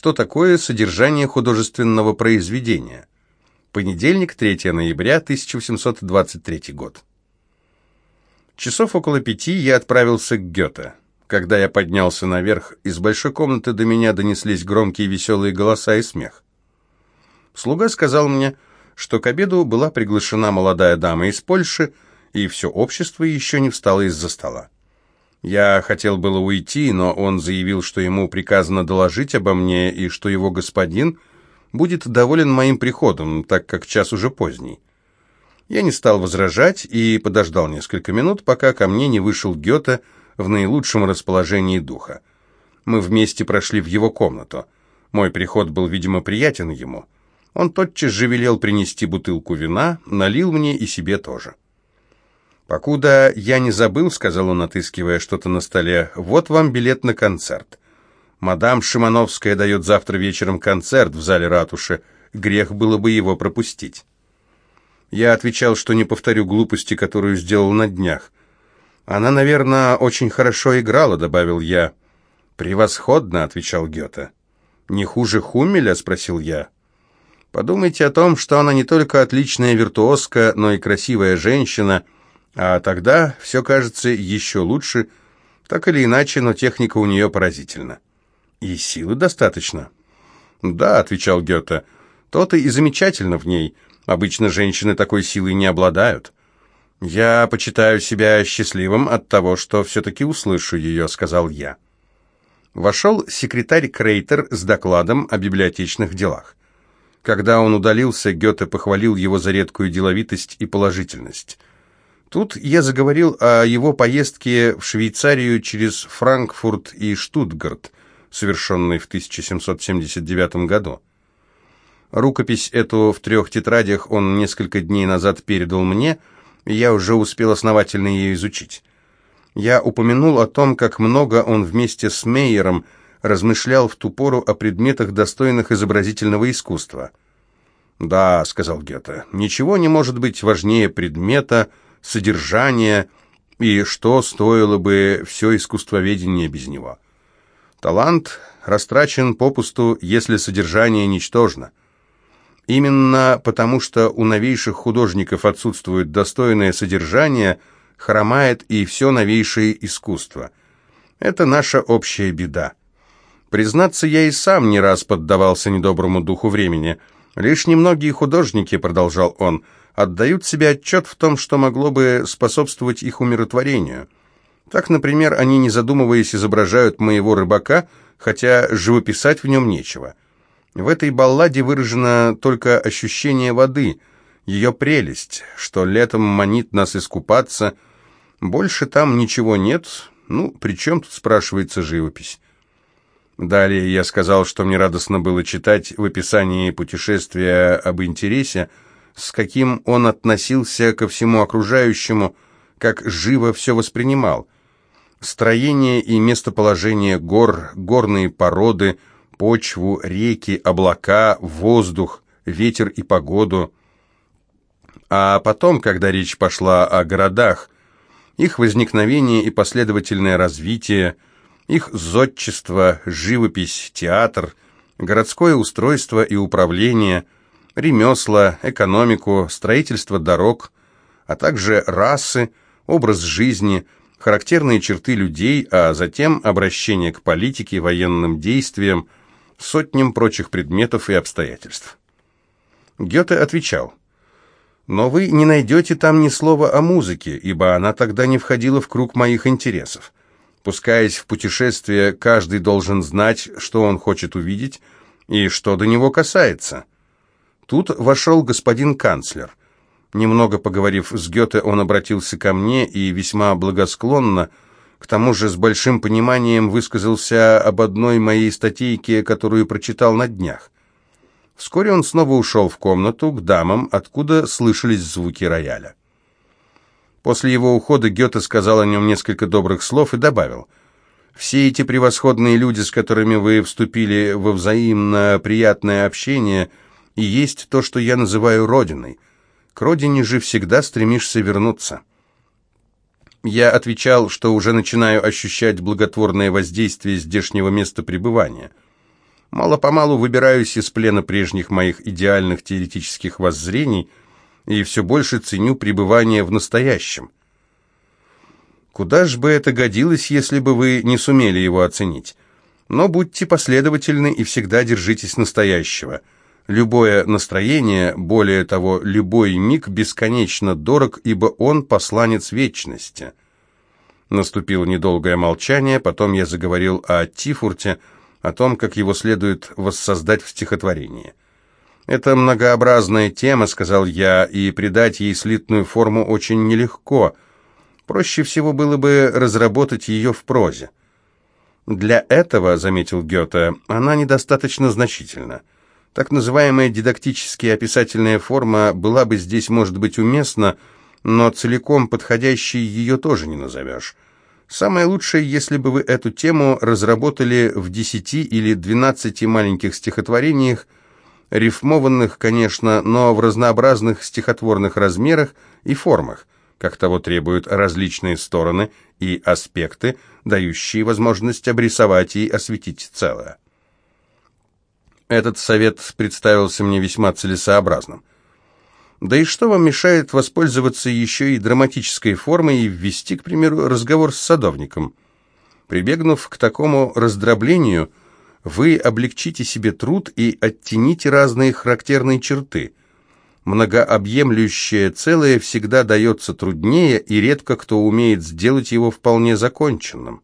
что такое содержание художественного произведения. Понедельник, 3 ноября 1823 год. Часов около пяти я отправился к Гёте. Когда я поднялся наверх, из большой комнаты до меня донеслись громкие веселые голоса и смех. Слуга сказал мне, что к обеду была приглашена молодая дама из Польши, и все общество еще не встало из-за стола. Я хотел было уйти, но он заявил, что ему приказано доложить обо мне и что его господин будет доволен моим приходом, так как час уже поздний. Я не стал возражать и подождал несколько минут, пока ко мне не вышел Гёте, в наилучшем расположении духа. Мы вместе прошли в его комнату. Мой приход был, видимо, приятен ему. Он тотчас же велел принести бутылку вина, налил мне и себе тоже. «Покуда я не забыл», — сказал он, отыскивая что-то на столе, — «вот вам билет на концерт. Мадам Шимановская дает завтра вечером концерт в зале ратуши. Грех было бы его пропустить». Я отвечал, что не повторю глупости, которую сделал на днях. «Она, наверное, очень хорошо играла», — добавил я. «Превосходно», — отвечал Гёте. «Не хуже Хуммеля?» — спросил я. «Подумайте о том, что она не только отличная виртуозка, но и красивая женщина, а тогда все кажется еще лучше. Так или иначе, но техника у нее поразительна». «И силы достаточно?» «Да», — отвечал Гёте, — «то-то и замечательно в ней. Обычно женщины такой силой не обладают». «Я почитаю себя счастливым от того, что все-таки услышу ее», — сказал я. Вошел секретарь Крейтер с докладом о библиотечных делах. Когда он удалился, Гёте похвалил его за редкую деловитость и положительность. Тут я заговорил о его поездке в Швейцарию через Франкфурт и Штутгарт, совершенной в 1779 году. Рукопись эту в трех тетрадях он несколько дней назад передал мне — я уже успел основательно ее изучить. Я упомянул о том, как много он вместе с Мейером размышлял в ту пору о предметах, достойных изобразительного искусства. «Да», — сказал Гёте, — «ничего не может быть важнее предмета, содержания и что стоило бы все искусствоведение без него. Талант растрачен попусту, если содержание ничтожно. Именно потому, что у новейших художников отсутствует достойное содержание, хромает и все новейшее искусство. Это наша общая беда. Признаться, я и сам не раз поддавался недоброму духу времени. Лишь немногие художники, продолжал он, отдают себе отчет в том, что могло бы способствовать их умиротворению. Так, например, они, не задумываясь, изображают моего рыбака, хотя живописать в нем нечего. В этой балладе выражено только ощущение воды, ее прелесть, что летом манит нас искупаться. Больше там ничего нет. Ну, при чем тут спрашивается живопись? Далее я сказал, что мне радостно было читать в описании путешествия об интересе, с каким он относился ко всему окружающему, как живо все воспринимал. Строение и местоположение гор, горные породы – почву, реки, облака, воздух, ветер и погоду. А потом, когда речь пошла о городах, их возникновение и последовательное развитие, их зодчество, живопись, театр, городское устройство и управление, ремесла, экономику, строительство дорог, а также расы, образ жизни, характерные черты людей, а затем обращение к политике, военным действиям, сотням прочих предметов и обстоятельств. Гёте отвечал, «Но вы не найдете там ни слова о музыке, ибо она тогда не входила в круг моих интересов. Пускаясь в путешествие, каждый должен знать, что он хочет увидеть и что до него касается». Тут вошел господин канцлер. Немного поговорив с Гёте, он обратился ко мне и весьма благосклонно к тому же с большим пониманием высказался об одной моей статейке, которую прочитал на днях. Вскоре он снова ушел в комнату к дамам, откуда слышались звуки рояля. После его ухода Гёте сказал о нем несколько добрых слов и добавил, «Все эти превосходные люди, с которыми вы вступили во взаимно приятное общение, и есть то, что я называю родиной. К родине же всегда стремишься вернуться». Я отвечал, что уже начинаю ощущать благотворное воздействие здешнего места пребывания. Мало-помалу выбираюсь из плена прежних моих идеальных теоретических воззрений и все больше ценю пребывание в настоящем. Куда ж бы это годилось, если бы вы не сумели его оценить? Но будьте последовательны и всегда держитесь настоящего. Любое настроение, более того, любой миг бесконечно дорог, ибо он посланец вечности. Наступило недолгое молчание, потом я заговорил о Тифурте, о том, как его следует воссоздать в стихотворении. «Это многообразная тема», — сказал я, — «и придать ей слитную форму очень нелегко. Проще всего было бы разработать ее в прозе». «Для этого», — заметил Гёте, — «она недостаточно значительна. Так называемая дидактически описательная форма была бы здесь, может быть, уместна, но целиком подходящей ее тоже не назовешь». Самое лучшее, если бы вы эту тему разработали в десяти или двенадцати маленьких стихотворениях, рифмованных, конечно, но в разнообразных стихотворных размерах и формах, как того требуют различные стороны и аспекты, дающие возможность обрисовать и осветить целое. Этот совет представился мне весьма целесообразным. Да и что вам мешает воспользоваться еще и драматической формой и ввести, к примеру, разговор с садовником? Прибегнув к такому раздроблению, вы облегчите себе труд и оттените разные характерные черты. Многообъемлющее целое всегда дается труднее, и редко кто умеет сделать его вполне законченным.